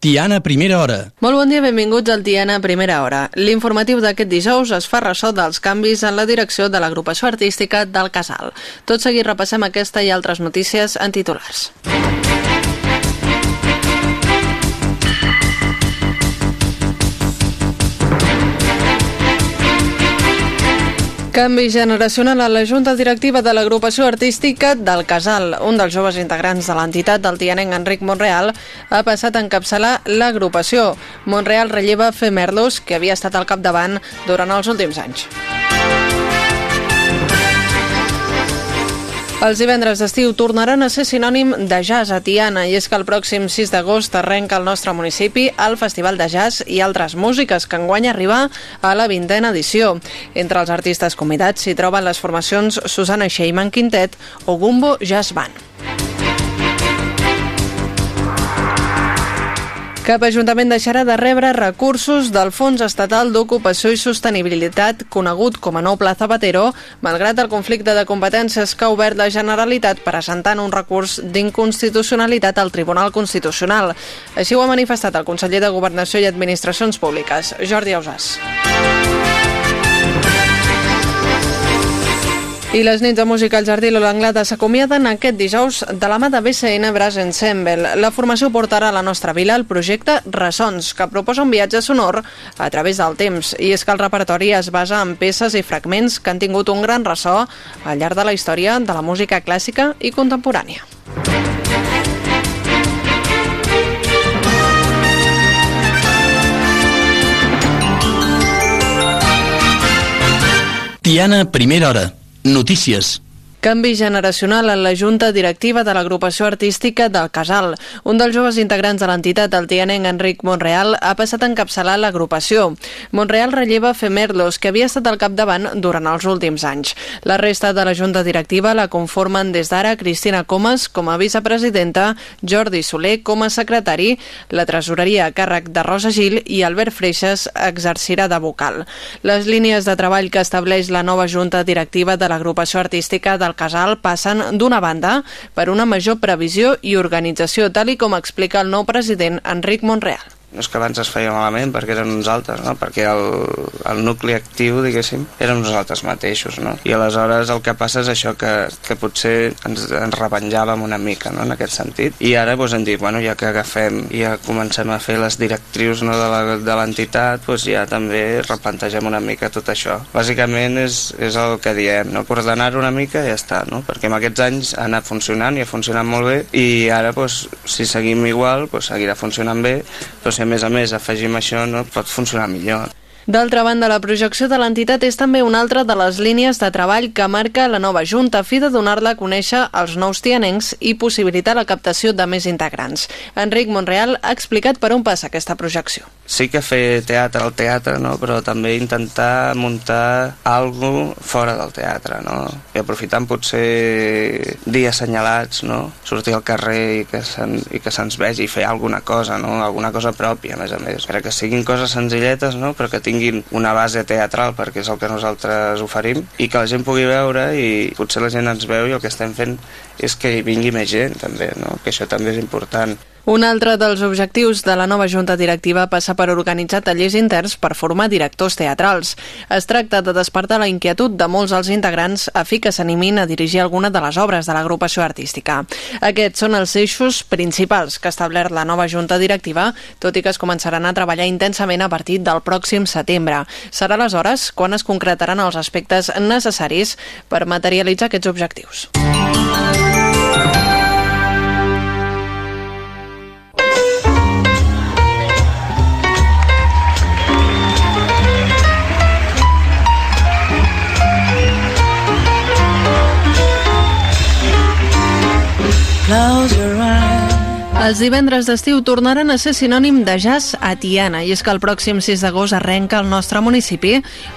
Tiana Primera Hora. Molt bon dia, benvinguts al Tiana Primera Hora. L'informatiu d'aquest dijous es fa ressò dels canvis en la direcció de l'agrupació artística del Casal. Tot seguit repassem aquesta i altres notícies en titulars. Canvi generacional a la Junta Directiva de l'agrupació artística del Casal. Un dels joves integrants de l'entitat del tianenc Enric Monreal ha passat a encapçalar l'agrupació. Monreal relleva Fer Merlos, que havia estat al capdavant durant els últims anys. Els divendres d'estiu tornaran a ser sinònim de jazz a Tiana i és que el pròxim 6 d'agost arrenca al nostre municipi el Festival de Jazz i altres músiques que enguany arriba a la vintena edició. Entre els artistes convidats s'hi troben les formacions Susana Sheyman Quintet o Gumbo Jazz Band. Cap ajuntament deixarà de rebre recursos del Fons Estatal d'Ocupació i Sostenibilitat, conegut com a Nou Pla Zapatero, malgrat el conflicte de competències que ha obert la Generalitat presentant un recurs d'inconstitucionalitat al Tribunal Constitucional. Així ho ha manifestat el conseller de Governació i Administracions Públiques, Jordi Ausàs. I les nits de música al Jardí Lola Anglada s'acomiaden aquest dijous de la mà de BCN Brass Ensemble. La formació portarà a la nostra vila el projecte Ressons, que proposa un viatge sonor a través del temps. I és que el repertori es basa en peces i fragments que han tingut un gran ressò al llarg de la història de la música clàssica i contemporània. Tiana Primera Hora. Notícies. Canvi generacional en la junta directiva de l'agrupació artística del Casal. Un dels joves integrants de l'entitat, el tianenc Enric Monreal, ha passat a encapçalar l'agrupació. Monreal relleva Femerlos, que havia estat al capdavant durant els últims anys. La resta de la junta directiva la conformen des d'ara Cristina Comas com a vicepresidenta, Jordi Soler com a secretari, la tresoreria a càrrec de Rosa Gil i Albert Freixas exercirà de vocal. Les línies de treball que estableix la nova junta directiva de l'agrupació artística del Casal passen, d'una banda, per una major previsió i organització, tal i com explica el nou president Enric Monreal no és que abans es feia malament perquè eren nosaltres, no? perquè el, el nucli actiu, diguéssim, eren nosaltres mateixos. No? I aleshores el que passa és això, que, que potser ens, ens revenjàvem una mica no? en aquest sentit. I ara doncs, hem dit, bueno, ja que agafem i ja comencem a fer les directrius no, de l'entitat, doncs ja també replantegem una mica tot això. Bàsicament és, és el que diem, no? coordenar una mica i ja està, no? perquè en aquests anys ha anat funcionant i ha funcionat molt bé i ara doncs, si seguim igual doncs, seguirà funcionant bé, però si a més a més afegim això no pot funcionar millor. D'altra banda, la projecció de l'entitat és també una altra de les línies de treball que marca la nova Junta, a fi de donar-la a conèixer als nous tianencs i possibilitar la captació de més integrants. Enric Monreal ha explicat per on passa aquesta projecció. Sí que fer teatre al teatre, no? però també intentar muntar alguna fora del teatre, no? i aprofitant potser dies assenyalats, no? sortir al carrer i que se'ns se vegi i fer alguna cosa, no? alguna cosa pròpia, a més a més, per que siguin coses senzilletes, no? però que tinguin tinguin una base teatral, perquè és el que nosaltres oferim, i que la gent pugui veure i potser la gent ens veu i el que estem fent és que hi vingui més gent, també, no? que això també és important. Un altre dels objectius de la nova junta directiva passa per organitzar tallers interns per formar directors teatrals. Es tracta de despertar la inquietud de molts dels integrants a fi que s'animin a dirigir alguna de les obres de l'agrupació artística. Aquests són els eixos principals que ha establert la nova junta directiva, tot i que es començaran a treballar intensament a partir del pròxim setembre. Serà aleshores quan es concretaran els aspectes necessaris per materialitzar aquests objectius. Close your Els divendres d'estiu tornaran a ser sinònim de jazz a Tiana i és que el pròxim 6 d'agost arrenca al nostre municipi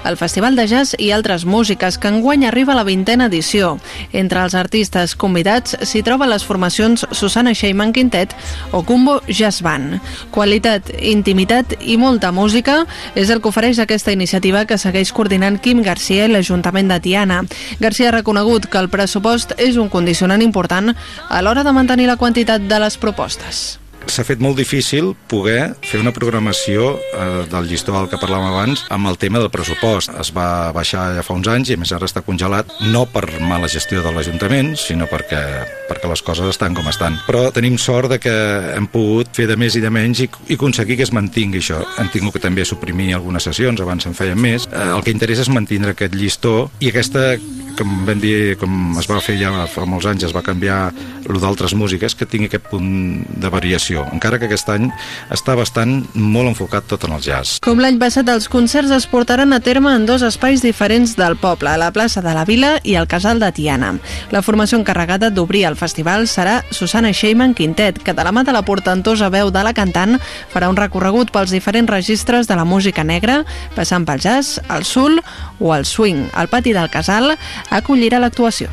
el Festival de Jazz i altres músiques que enguany arriba a la vintena edició. Entre els artistes convidats s'hi troben les formacions Susana Sheyman Quintet o Cumbo Jazz Band. Qualitat, intimitat i molta música és el que ofereix aquesta iniciativa que segueix coordinant Quim Garcia i l'Ajuntament de Tiana. Garcia ha reconegut que el pressupost és un condicionant important a l'hora de mantenir la quantitat de les propostes propostes. s'ha fet molt difícil poder fer una programació eh, del llistó al que parlàvem abans amb el tema del pressupost. Es va baixar ja fa uns anys i més ara està congelat no per mala gestió de l'Ajuntament, sinó perquè, perquè les coses estan com estan. Però tenim sort de que hem pogut fer de més i de menys i, i aconseguir que es mantingui això. Hem tingut que també suprimir algunes sessions, abans en feien més. Eh, el que interessa és mantenir aquest llistó i aquesta com vam dir, com es va fer ja fa molts anys, es va canviar el d'altres músiques, que tingui aquest punt de variació, encara que aquest any està bastant molt enfocat tot en el jazz. Com l'any passat, els concerts es portaran a terme en dos espais diferents del poble, a la plaça de la Vila i al Casal de Tiana. La formació encarregada d'obrir el festival serà Susana Sheyman Quintet, que de la mà de la portentosa veu de la cantant farà un recorregut pels diferents registres de la música negra, passant pel jazz, el soul o el swing. Al pati del Casal acollirà l'actuació.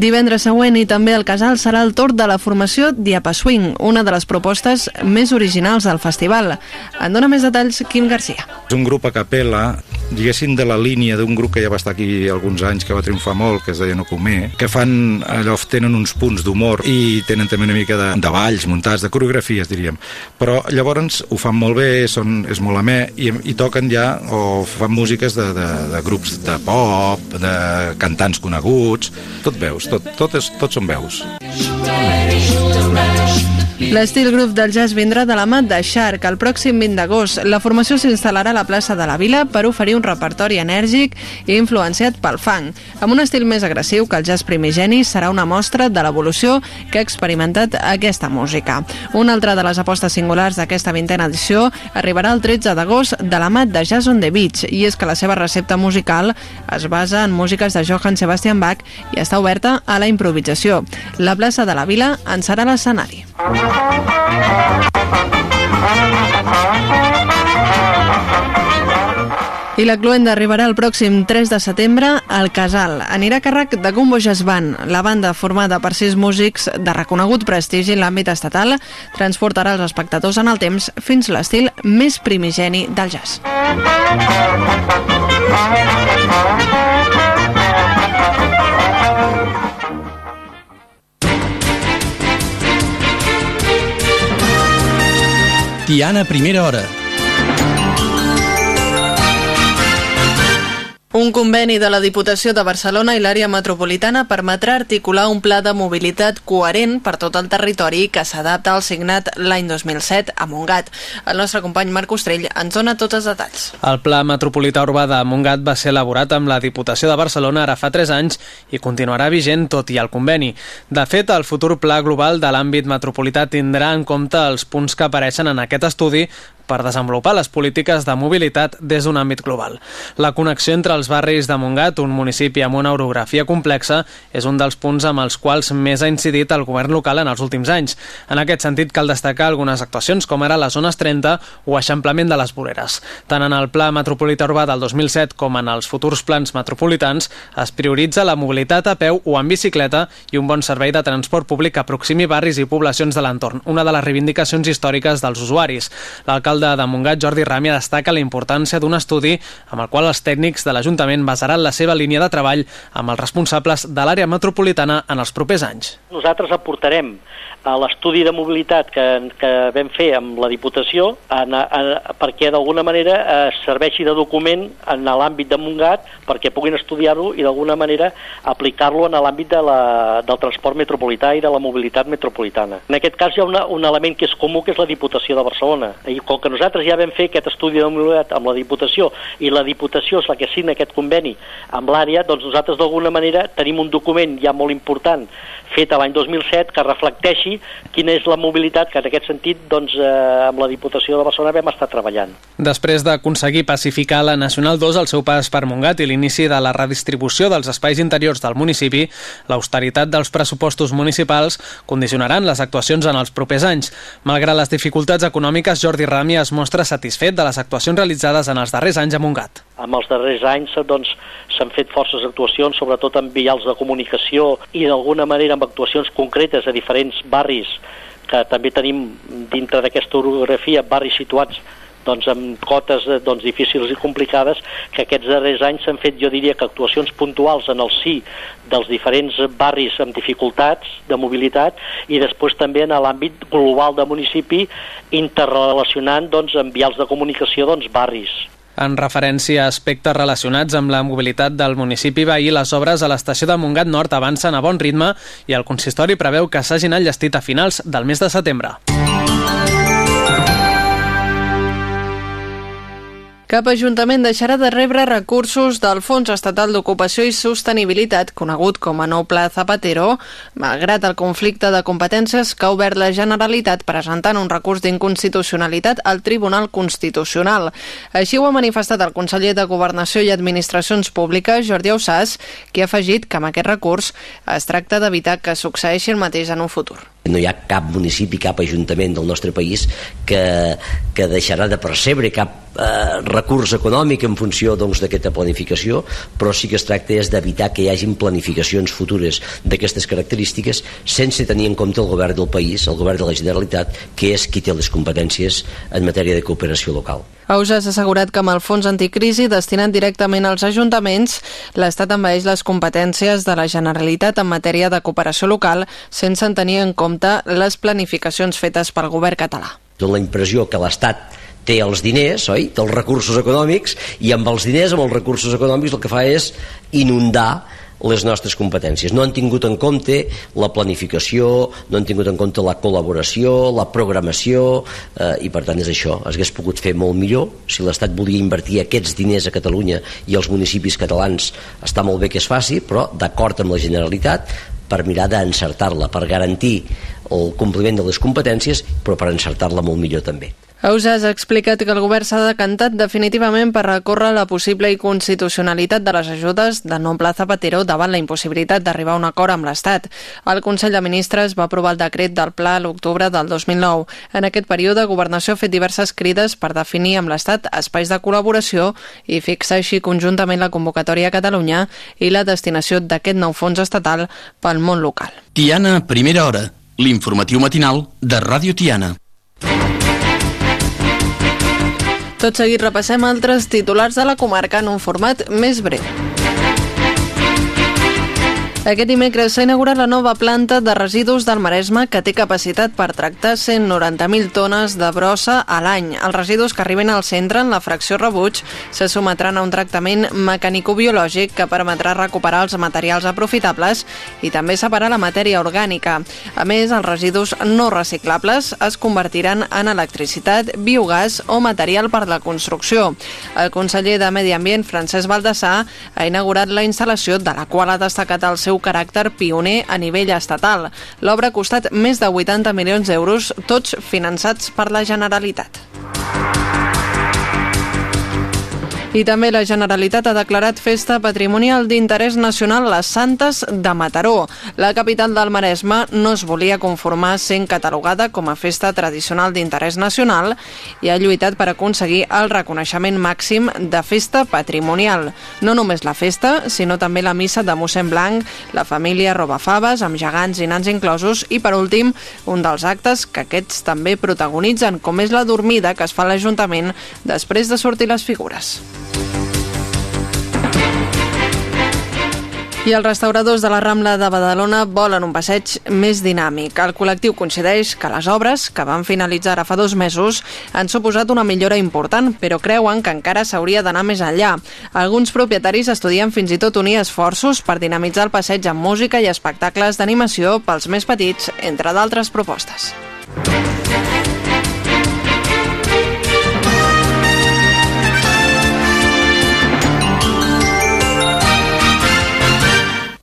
Divendres següent i també al Casal serà el torn de la formació Diapa Swing, una de les propostes més originals del festival. En dona més detalls Quim Garcia. És un grup a capella, diguéssim, de la línia d'un grup que ja va estar aquí alguns anys, que va triomfar molt, que es deia No Comer, que fan, allò, tenen uns punts d'humor i tenen també una mica de, de balls muntats, de coreografies, diríem. Però llavors ho fan molt bé, són, és molt amè, i, i toquen ja, o fan músiques de, de, de grups de pop, de cantants coneguts, tot veus, tot, tot, és, tot són veus. L'estil grup del jazz vindrà de la mà de Shark el pròxim 20 d'agost. La formació s'instal·larà a la plaça de la Vila per oferir un repertori enèrgic i influenciat pel funk. Amb un estil més agressiu que el jazz primigeni, serà una mostra de l'evolució que ha experimentat aquesta música. Una altra de les apostes singulars d'aquesta vintena edició arribarà el 13 d'agost de la mà de Jazz on the Beach, i és que la seva recepta musical es basa en músiques de Johann Sebastian Bach i està oberta a la improvisació. La plaça de la Vila en serà l'escenari. I la cluenda arribarà el pròxim 3 de setembre al Casal. Anirà a càrrec de Gumbo Jazz Band. La banda, formada per sis músics de reconegut prestigi en l'àmbit estatal, transportarà els espectadors en el temps fins l'estil més primigeni del jazz. Tiana, primera hora. Un conveni de la Diputació de Barcelona i l'àrea metropolitana permetrà articular un pla de mobilitat coherent per tot el territori que s'adapta al signat l'any 2007 a Montgat. El nostre company Marc Ostrell ens dona tots els detalls. El Pla Metropolità Urbà de Montgat va ser elaborat amb la Diputació de Barcelona ara fa 3 anys i continuarà vigent tot i el conveni. De fet, el futur pla global de l'àmbit metropolità tindrà en compte els punts que apareixen en aquest estudi per desenvolupar les polítiques de mobilitat des d'un àmbit global. La connexió entre els barris de Montgat, un municipi amb una orografia complexa, és un dels punts amb els quals més ha incidit el govern local en els últims anys. En aquest sentit, cal destacar algunes actuacions, com ara les zones 30 o eixamplament de les voreres. Tant en el Pla Metropolità Urbà del 2007 com en els futurs plans metropolitans es prioritza la mobilitat a peu o en bicicleta i un bon servei de transport públic que aproximi barris i poblacions de l'entorn, una de les reivindicacions històriques dels usuaris. L'alcalde de Montgat, Jordi Ràmia, destaca la importància d'un estudi amb el qual els tècnics de l'Ajuntament basaran la seva línia de treball amb els responsables de l'àrea metropolitana en els propers anys. Nosaltres aportarem a l'estudi de mobilitat que, que vam fer amb la Diputació en, en, perquè d'alguna manera eh, serveixi de document en l'àmbit de Montgat perquè puguin estudiar-lo i d'alguna manera aplicar-lo en l'àmbit de la, del transport metropolità i de la mobilitat metropolitana. En aquest cas hi ha una, un element que és comú que és la Diputació de Barcelona i com que nosaltres ja vam fer aquest estudi de mobilitat amb la Diputació i la Diputació és la que signa aquest conveni amb l'àrea, doncs nosaltres d'alguna manera tenim un document ja molt important fet l'any 2007 que reflecteixi quina és la mobilitat que en aquest sentit doncs, eh, amb la Diputació de Barcelona vam estar treballant. Després d'aconseguir pacificar la Nacional 2 al seu pas per Montgat i l'inici de la redistribució dels espais interiors del municipi, l'austeritat dels pressupostos municipals condicionaran les actuacions en els propers anys. Malgrat les dificultats econòmiques, Jordi Rami es mostra satisfet de les actuacions realitzades en els darrers anys a Montgat. En els darrers anys doncs, s'han fet forces actuacions, sobretot en vials de comunicació i d'alguna manera amb actuacions concretes a diferents barris que també tenim dintre d'aquesta orografia barris situats doncs, amb cotes eh, doncs, difícils i complicades, que aquests darrers anys s'han fet, jo diria, que actuacions puntuals en el sí dels diferents barris amb dificultats de mobilitat i després també en l'àmbit global de municipi interrelacionant doncs, amb vials de comunicació doncs, barris. En referència a aspectes relacionats amb la mobilitat del municipi veí, les obres a l'estació de Montgat Nord avancen a bon ritme i el consistori preveu que s'hagin enllestit a finals del mes de setembre. Cap ajuntament deixarà de rebre recursos del Fons Estatal d'Ocupació i Sostenibilitat, conegut com a Nou Pla Zapatero, malgrat el conflicte de competències que ha obert la Generalitat presentant un recurs d'inconstitucionalitat al Tribunal Constitucional. Així ho ha manifestat el conseller de Governació i Administracions Públiques, Jordi Ausàs, que ha afegit que amb aquest recurs es tracta d'evitar que succeeixi el mateix en un futur. No hi ha cap municipi, cap ajuntament del nostre país que, que deixarà de percebre cap eh, recurs econòmic en funció doncs, d'aquesta doncs, planificació, però sí que es tracta és d'evitar que hi hagin planificacions futures d'aquestes característiques sense tenir en compte el govern del país, el govern de la Generalitat, que és qui té les competències en matèria de cooperació local. Auges ha assegurat que amb el fons anticrisi destinat directament als ajuntaments, l'Estat envaeix les competències de la Generalitat en matèria de cooperació local sense tenir en compte compte les planificacions fetes pel govern català. La impressió que l'Estat té els diners, oi? té els recursos econòmics, i amb els diners, amb els recursos econòmics, el que fa és inundar les nostres competències. No han tingut en compte la planificació, no han tingut en compte la col·laboració, la programació, eh, i per tant és això. Es hagués pogut fer molt millor si l'Estat volia invertir aquests diners a Catalunya i als municipis catalans està molt bé que es faci, però d'acord amb la Generalitat per mirar d'encertar-la, per garantir el compliment de les competències, però per encertar-la molt millor també. Ausàs ha explicat que el govern s'ha decantat definitivament per recórrer la possible inconstitucionalitat de les ajudes de nom Pla Zapatero davant la impossibilitat d'arribar a un acord amb l'Estat. El Consell de Ministres va aprovar el decret del Pla a l'octubre del 2009. En aquest període, Governació ha fet diverses crides per definir amb l'Estat espais de col·laboració i fixar així conjuntament la convocatòria a Catalunya i la destinació d'aquest nou fons estatal pel món local. Tiana, primera hora, l'informatiu matinal de Ràdio Tiana. Tot seguit repassem altres titulars de la comarca en un format més breu. Aquest dimecres s'ha inaugurat la nova planta de residus del Maresme que té capacitat per tractar 190.000 tones de brossa a l'any. Els residus que arriben al centre en la fracció rebuig se sometran a un tractament mecànico-biològic que permetrà recuperar els materials aprofitables i també separar la matèria orgànica. A més, els residus no reciclables es convertiran en electricitat, biogàs o material per la construcció. El conseller de Medi Ambient, Francesc Baldassar, ha inaugurat la instal·lació de la qual ha destacat el seu seu caràcter pioner a nivell estatal. L'obra ha costat més de 80 milions d'euros, tots finançats per la Generalitat. I també la Generalitat ha declarat festa patrimonial d'interès nacional les Santes de Mataró. La capital del Maresme no es volia conformar sent catalogada com a festa tradicional d'interès nacional i ha lluitat per aconseguir el reconeixement màxim de festa patrimonial. No només la festa, sinó també la missa de mossèn Blanc, la família Robafaves, amb gegants i nans inclosos, i per últim, un dels actes que aquests també protagonitzen, com és la dormida que es fa a l'Ajuntament després de sortir les figures. I els restauradors de la Rambla de Badalona volen un passeig més dinàmic. El col·lectiu coincideix que les obres, que van finalitzar ara fa dos mesos, han suposat una millora important, però creuen que encara s'hauria d'anar més enllà. Alguns propietaris estudien fins i tot unir esforços per dinamitzar el passeig amb música i espectacles d'animació pels més petits, entre d'altres propostes.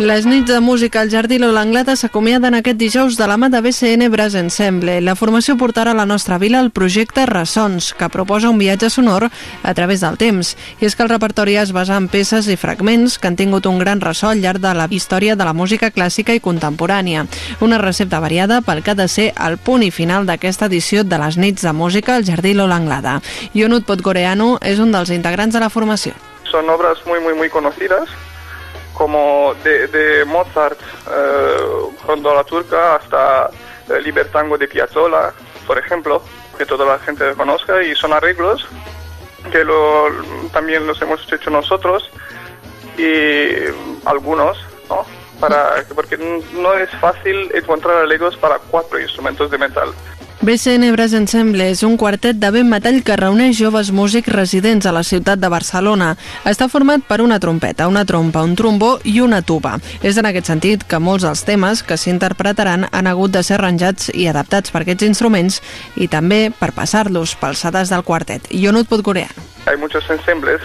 Les nits de música al Jardí Lola Anglada s'acomiaden aquest dijous de la mà de BCN Brass Ensemble. La formació portarà a la nostra vila el projecte Ressons, que proposa un viatge sonor a través del temps. I és que el repertori es basa en peces i fragments que han tingut un gran ressò al llarg de la història de la música clàssica i contemporània. Una recepta variada pel que ha de ser el punt i final d'aquesta edició de les nits de música al Jardí Lola Anglada. Ionut Podgoreanu és un dels integrants de la formació. Son obras muy, muy, muy conocidas como de, de Mozart, eh, la Turca, hasta el Libertango de Piazzolla, por ejemplo, que toda la gente conozca, y son arreglos que lo, también los hemos hecho nosotros y algunos, ¿no? Para, porque no es fácil encontrar arreglos para cuatro instrumentos de metal. BCN Brass Ensemble és un quartet de vent metall que reuneix joves músics residents a la ciutat de Barcelona. Està format per una trompeta, una trompa, un trombó i una tuba. És en aquest sentit que molts dels temes que s'interpretaran han hagut de ser arranjats i adaptats per aquests instruments i també per passar-los pels sedes del quartet. Jo no et pot corear. Hay muchos ensembles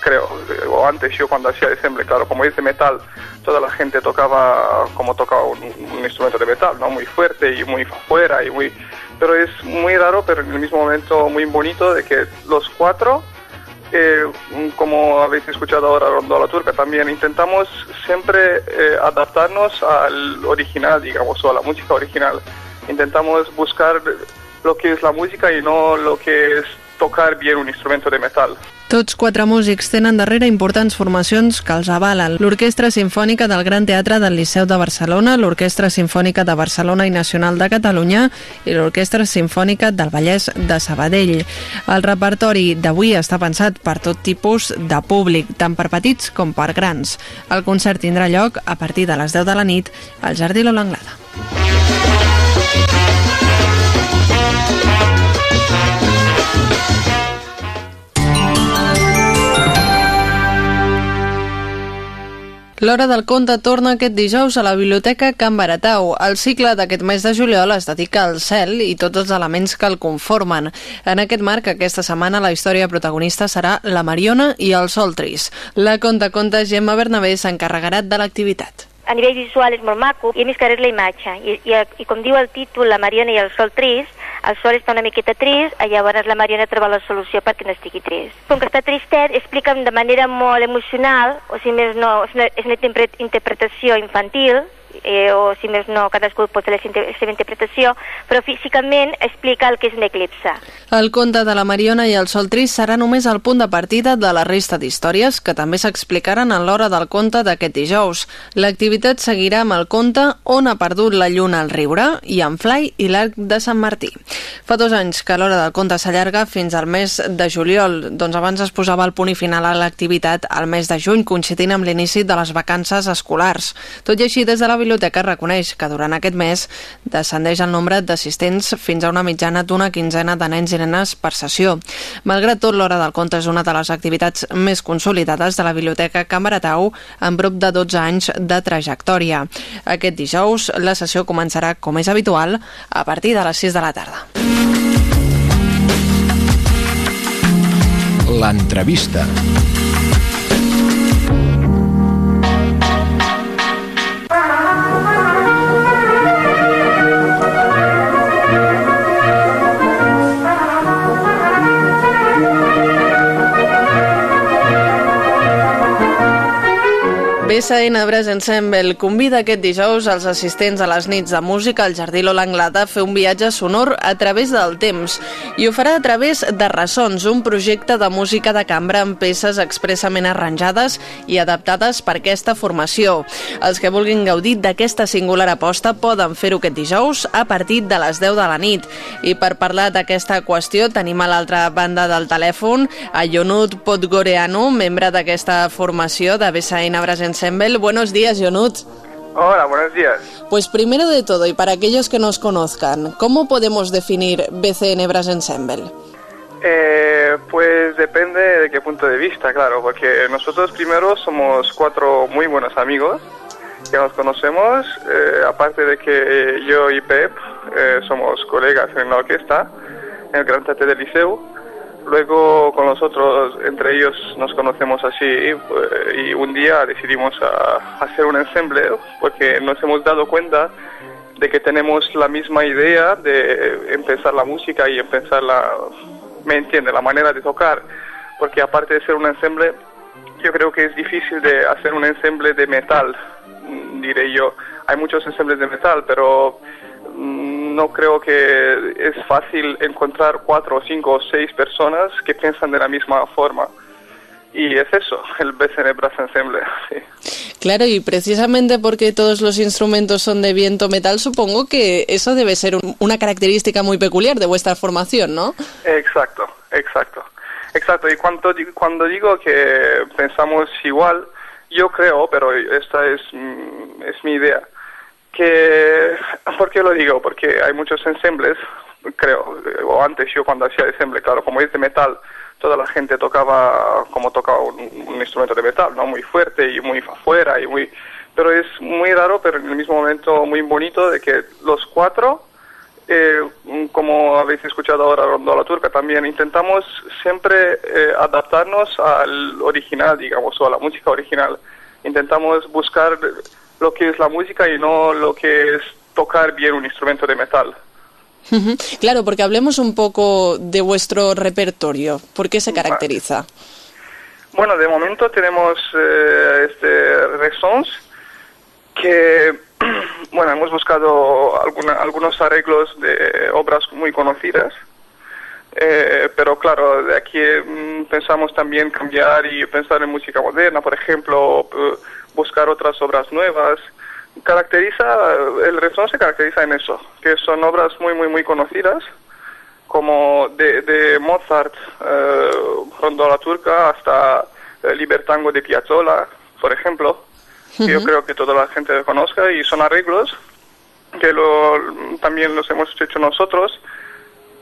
creo, o antes yo cuando hacía ensemble, claro, como es de metal, toda la gente tocaba como tocaba un, un instrumento de metal, ¿no? Muy fuerte y muy fuera y muy pero es muy raro, pero en el mismo momento muy bonito de que los cuatro, eh, como habéis escuchado ahora Rondo la Turca, también intentamos siempre eh, adaptarnos al original, digamos, o a la música original. Intentamos buscar lo que es la música y no lo que es tocar bien un instrumento de metal. Tots quatre músics tenen darrere importants formacions que els avalen. L'Orquestra Simfònica del Gran Teatre del Liceu de Barcelona, l'Orquestra Simfònica de Barcelona i Nacional de Catalunya i l'Orquestra Simfònica del Vallès de Sabadell. El repertori d'avui està pensat per tot tipus de públic, tant per petits com per grans. El concert tindrà lloc a partir de les 10 de la nit al Jardí Lola Anglada. L'Hora del Conte torna aquest dijous a la Biblioteca Can Baratau. El cicle d'aquest mes de juliol es dedica al cel i tots els elements que el conformen. En aquest marc, aquesta setmana, la història protagonista serà la Mariona i el Sol Tris. La conta conta Gemma Bernabé s'encarregarà de l'activitat a nivell visual és molt maco i a més que és la imatge. I, i, I com diu el títol, la Mariona i el sol trist, el sol està una miqueta trist, llavors la Mariona troba la solució perquè no estigui trist. Com que està tristet, explica de manera molt emocional, o si més no, és una, és una interpretació infantil, eh, o si més no, cadascú pot fer la seva interpretació, però físicament explica el que és un eclipse. El conte de la Mariona i el Sol Trist serà només el punt de partida de la resta d'històries que també s'explicaran en l'hora del conte d'aquest dijous. L'activitat seguirà amb el conte On ha perdut la lluna al riure i en Fly i l'arc de Sant Martí. Fa dos anys que l'hora del conte s'allarga fins al mes de juliol, doncs abans es posava el punt i final a l'activitat al mes de juny, coincidint amb l'inici de les vacances escolars. Tot i així, des de la biblioteca reconeix que durant aquest mes descendeix el nombre d'assistents fins a una mitjana d'una quinzena de nens i nenes per sessió. Malgrat tot, l'Hora del Conte és una de les activitats més consolidades de la Biblioteca Can Baratau amb prop de 12 anys de trajectòria. Aquest dijous la sessió començarà, com és habitual, a partir de les 6 de la tarda. L'entrevista. BSN Brass Ensemble convida aquest dijous als assistents a les nits de música al Jardí Lola Anglada a fer un viatge sonor a través del temps i ho farà a través de Ressons, un projecte de música de cambra amb peces expressament arranjades i adaptades per aquesta formació. Els que vulguin gaudir d'aquesta singular aposta poden fer-ho aquest dijous a partir de les 10 de la nit. I per parlar d'aquesta qüestió tenim a l'altra banda del telèfon a Jonut Podgoreanu, membre d'aquesta formació de BSN Brass Buenos días, Jonut. Hola, buenos días. Pues primero de todo, y para aquellos que nos conozcan, ¿cómo podemos definir BCN Brass Ensemble? Eh, pues depende de qué punto de vista, claro, porque nosotros primero somos cuatro muy buenos amigos que nos conocemos, eh, aparte de que yo y Pep eh, somos colegas en la orquesta, en el Gran Teatro del Liceo, Luego con los otros, entre ellos nos conocemos así y un día decidimos a, hacer un ensemble porque nos hemos dado cuenta de que tenemos la misma idea de empezar la música y empezar la, me entiende, la manera de tocar, porque aparte de ser un ensemble, yo creo que es difícil de hacer un ensemble de metal, diré yo. Hay muchos ensembles de metal, pero mm, no creo que es fácil encontrar cuatro o cinco o seis personas que piensan de la misma forma. Y es eso, el BCN Brass Ensemble. Sí. Claro, y precisamente porque todos los instrumentos son de viento metal, supongo que eso debe ser un- una característica muy peculiar de vuestra formación, ¿no? Exacto, exacto. Exacto, y cuando, cuando digo que pensamos igual, yo creo, pero esta es, mm, es mi idea, que, ¿por qué lo digo? Porque hay muchos ensembles, creo, o antes yo cuando hacía ensemble, claro, como es de metal, toda la gente tocaba como tocaba un, instrumento de metal, ¿no? Muy fuerte y muy afuera y muy... Pero es muy raro, pero en el mismo momento muy bonito de que los cuatro eh, como habéis escuchado ahora Rondola Turca también, intentamos siempre eh, adaptarnos al original, digamos, o a la música original. Intentamos buscar lo que es la música y no lo que es tocar bien un instrumento de metal. Claro, porque hablemos un poco de vuestro repertorio. ¿Por qué se caracteriza? Bueno, de momento tenemos eh, este Resons, que, bueno, hemos buscado alguna- algunos arreglos de obras muy conocidas, eh, pero claro, de aquí mm, pensamos también cambiar y pensar en música moderna, por ejemplo, eh, buscar otras obras nuevas. Caracteriza, el Resons se caracteriza en eso, que son obras muy, muy, muy conocidas, como de, de Mozart, eh, Rondola Turca, hasta eh, Libertango de Piazzolla, por ejemplo, que yo creo que toda la gente conozca, y son arreglos que lo, también los hemos hecho nosotros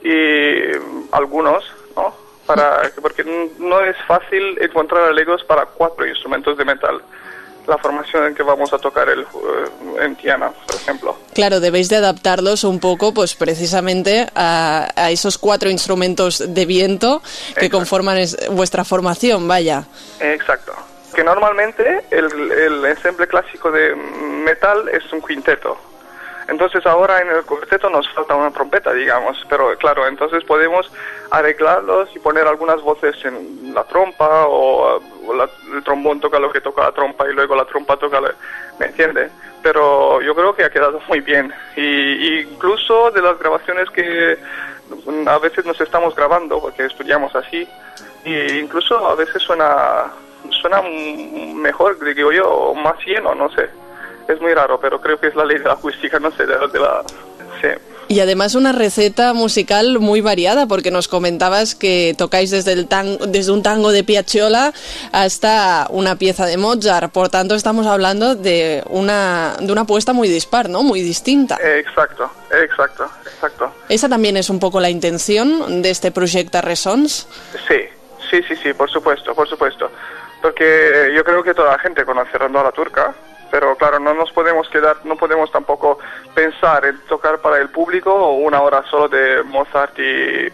y algunos, ¿no? Para, porque no es fácil encontrar arreglos para cuatro instrumentos de metal. La formación en que vamos a tocar el, eh, en Tiana, por ejemplo. Claro, debéis de adaptarlos un poco, pues precisamente a, a esos cuatro instrumentos de viento que Exacto. conforman es- vuestra formación, vaya. Exacto. Que normalmente el, el ensemble clásico de metal es un quinteto. Entonces ahora en el cuarteto nos falta una trompeta, digamos, pero claro, entonces podemos arreglarlos y poner algunas voces en la trompa o, la- el trombón toca lo que toca la trompa y luego la trompa toca, la- ¿me entiende? Pero yo creo que ha quedado muy bien y, incluso de las grabaciones que a veces nos estamos grabando porque estudiamos así y incluso a veces suena suena mejor, digo yo, más lleno, no sé. Es muy raro, pero creo que es la ley de la acústica, no sé, de, de la... Sí. Y además una receta musical muy variada, porque nos comentabas que tocáis desde, el tan- desde un tango de Piazzolla hasta una pieza de Mozart. Por tanto, estamos hablando de una, de una apuesta muy dispar, ¿no? Muy distinta. Exacto, exacto, exacto. Esa también es un poco la intención de este proyecto Resons. Sí, sí, sí, sí, por supuesto, por supuesto. Porque yo creo que toda la gente conoce Rondola Turca, pero claro, no nos podemos quedar, no podemos tampoco pensar en tocar para el público una hora solo de Mozart y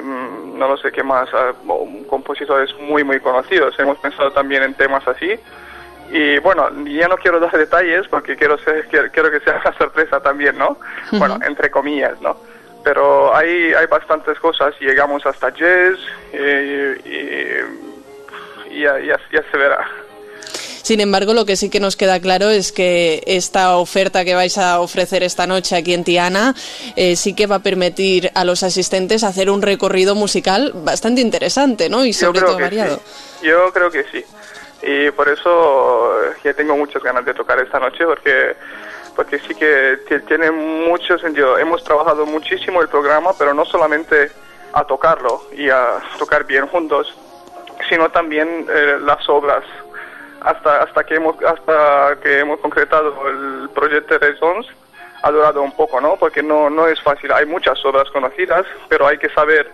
mm, no lo sé qué más, ah, o compositores muy, muy conocidos. Hemos pensado también en temas así. Y bueno, ya no quiero dar detalles porque quiero, ser, quiero, quiero que sea una sorpresa también, ¿no? Bueno, entre comillas, ¿no? Pero hay, hay bastantes cosas. Llegamos hasta jazz y, y- y ya, ya, ya se verá. Sin embargo, lo que sí que nos queda claro es que esta oferta que vais a ofrecer esta noche aquí en Tiana eh, sí que va a permitir a los asistentes hacer un recorrido musical bastante interesante, ¿no? Y sobre todo variado. sí. Yo creo que sí. Y por eso eh, ya tengo muchas ganas de tocar esta noche porque porque sí que ti- tiene mucho sentido. Hemos trabajado muchísimo el programa, pero no solamente a tocarlo y a tocar bien juntos, sino también eh, las obras. Hasta hasta que hemos hasta que hemos concretado el proyecto Resons ha durado un poco, ¿no? Porque no no es fácil. Hay muchas obras conocidas, pero hay que saber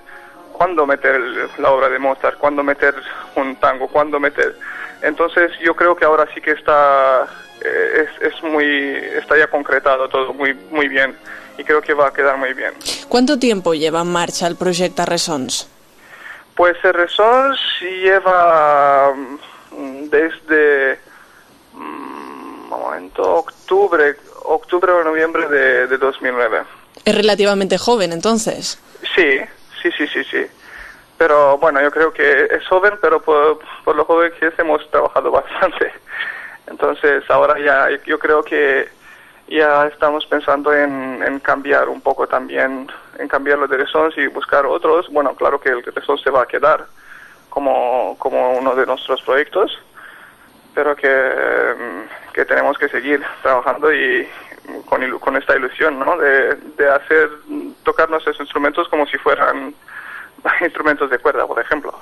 cuándo meter el- la obra de Mozart, cuándo meter un tango, cuándo meter. Entonces yo creo que ahora sí que está eh, es, es muy está ya concretado todo muy muy bien y creo que va a quedar muy bien. ¿Cuánto tiempo lleva en marcha el proyecto Resons? Pues el Resons lleva desde mm, un momento, octubre, octubre o noviembre de, de 2009. Es relativamente joven, entonces. Sí, sí, sí, sí, sí. Pero bueno, yo creo que es joven, pero por, por lo joven que es hemos trabajado bastante. Entonces ahora ya yo creo que ya estamos pensando en, en cambiar un poco también, en cambiar los de Resons y buscar otros. Bueno, claro que el Resons se va a quedar como, como uno de nuestros proyectos, pero que, mm, que tenemos que seguir trabajando y con, ilu- con esta ilusión, ¿no? De, de hacer, tocar nuestros instrumentos como si fueran instrumentos de cuerda, por ejemplo.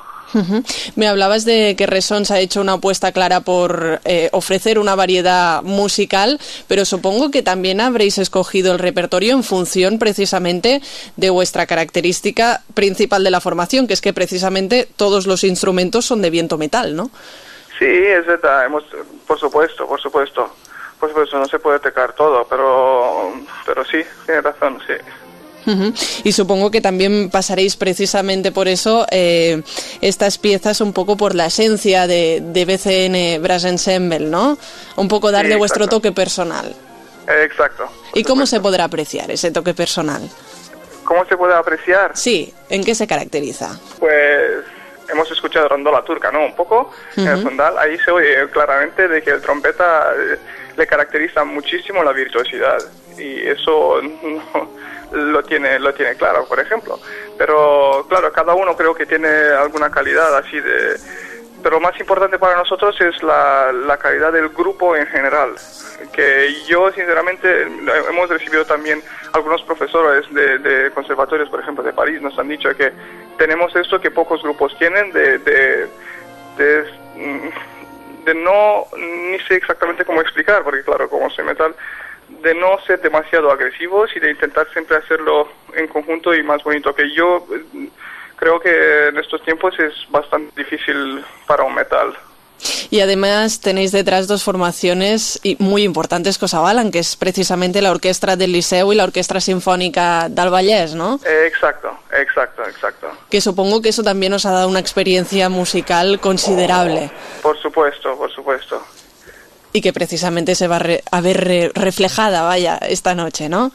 Me hablabas de que Resons ha hecho una apuesta clara por eh, ofrecer una variedad musical, pero supongo que también habréis escogido el repertorio en función precisamente de vuestra característica principal de la formación, que es que precisamente todos los instrumentos son de viento metal, ¿no? Sí, es verdad, hemos, por supuesto, por supuesto. Por supuesto, no se puede tocar todo, pero, pero sí, tiene razón, sí. Y supongo que también pasaréis precisamente por eso eh, estas piezas un poco por la esencia de, de BCN Brass Ensemble, ¿no? Un poco darle Sí, vuestro toque personal. Exacto. ¿Y cómo se podrá apreciar ese toque personal? ¿Cómo se puede apreciar? Sí, ¿en qué se caracteriza? Pues hemos escuchado Rondola Turca, ¿no? Un poco en el fundal. Ahí se oye claramente de que el trompeta eh, le caracteriza muchísimo la virtuosidad y eso no, lo tiene lo tiene claro, por ejemplo. Pero claro, cada uno creo que tiene alguna calidad así de pero más importante para nosotros es la, la calidad del grupo en general. Que yo, sinceramente, hemos recibido también algunos profesores de, de conservatorios, por ejemplo, de París, nos han dicho que tenemos esto que pocos grupos tienen de, de, mm, de no, ni sé exactamente cómo explicar, porque claro, como soy metal, de no ser demasiado agresivos y de intentar siempre hacerlo en conjunto y más bonito. Que yo eh, creo que en estos tiempos es bastante difícil para un metal. Y además tenéis detrás dos formaciones muy importantes que os avalan, que es precisamente la Orquestra del Liceu y la Orquestra Sinfónica del Vallès, ¿no? Eh, exacto, exacto, exacto. Que supongo que eso también os ha dado una experiencia musical considerable Por supuesto, por supuesto. y que precisamente se va a, re- a ver re- reflejada, vaya, esta noche, ¿no?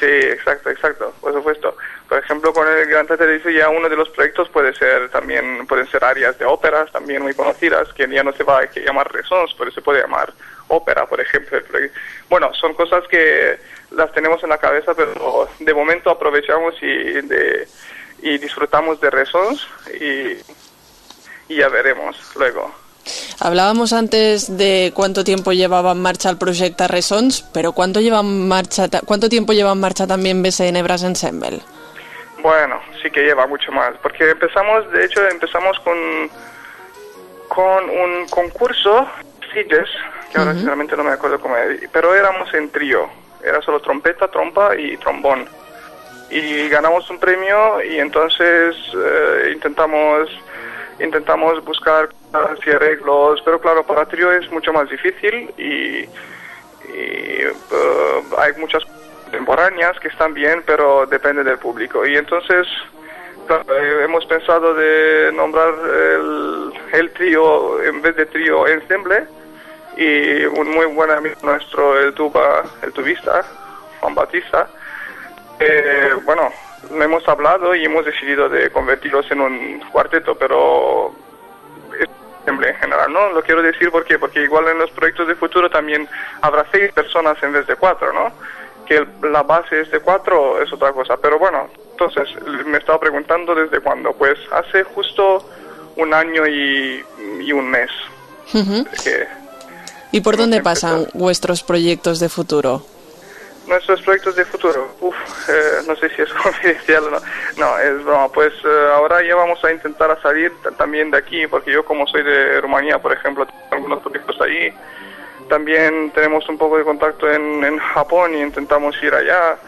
Sí, exacto, exacto, por supuesto. Por ejemplo, con el Gran Teatro ya uno de los proyectos puede ser también, pueden ser áreas de óperas también muy conocidas, que ya no se va a llamar resons, pero se puede llamar ópera, por ejemplo. Bueno, son cosas que las tenemos en la cabeza, pero de momento aprovechamos y, de, y disfrutamos de resons y, ya veremos luego. Hablábamos antes de cuánto tiempo llevaba en marcha el proyecto Resons, pero ¿cuánto, lleva en marcha ¿cuánto tiempo lleva en marcha también BCN Brass Ensemble? Bueno, sí que lleva mucho más, porque empezamos, de hecho, empezamos con, con un concurso, CITES, que ahora sinceramente no me acuerdo cómo era, pero éramos en trío, era solo trompeta, trompa y trombón. Y ganamos un premio y entonces eh, intentamos intentamos buscar y arreglos, pero claro, para trío es mucho más difícil y, y, eh, hay muchas contemporáneas que están bien, pero depende del público. Y entonces eh, hemos pensado de nombrar el, trío en vez de trío ensemble y un muy buen amigo nuestro, el tuba, el tubista, Juan Batista, eh, bueno, hemos hablado y hemos decidido de convertirlos en un cuarteto, pero en general, ¿no? Lo quiero decir porque porque igual en los proyectos de futuro también habrá seis personas en vez de cuatro, ¿no? Que el- la base es de cuatro es otra cosa, pero bueno, entonces me estaba preguntando desde cuándo, pues hace justo un año y, y un mes que ¿Y por dónde empezado. pasan vuestros proyectos de futuro? Nuestros proyectos de futuro, Uf, eh, no sé si es confidencial o no. No, es broma. Pues eh, ahora ya vamos a intentar a salir también de aquí, porque yo como soy de Rumanía, por ejemplo, tengo algunos proyectos ahí. También tenemos un poco de contacto en, en Japón y intentamos ir allá.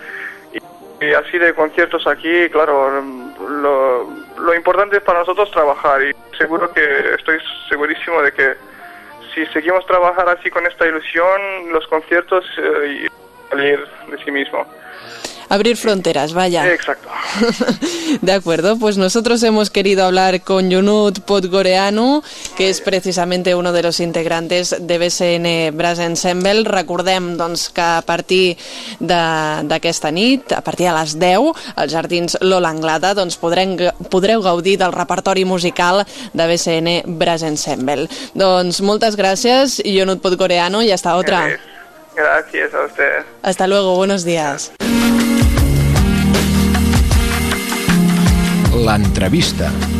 Y, así de conciertos aquí, claro, lo, lo importante es para nosotros trabajar y seguro que estoy segurísimo de que si seguimos trabajar así con esta ilusión, los conciertos eh, y salir de sí mismo. Abrir fronteras, vaya. Exacto. De acuerdo, pues nosotros hemos querido hablar con Yunut Podgoreanu, que és precisamente uno de los integrantes de BSN Brass Ensemble. Recordem doncs, que a partir d'aquesta nit, a partir de les 10, als Jardins Lola Anglada, doncs podrem, podreu gaudir del repertori musical de BSN Brass Ensemble. Doncs moltes gràcies, Yunut Podgoreanu, i hasta otra. Gracias a ustedes. Hasta luego, buenos días. L'entrevista.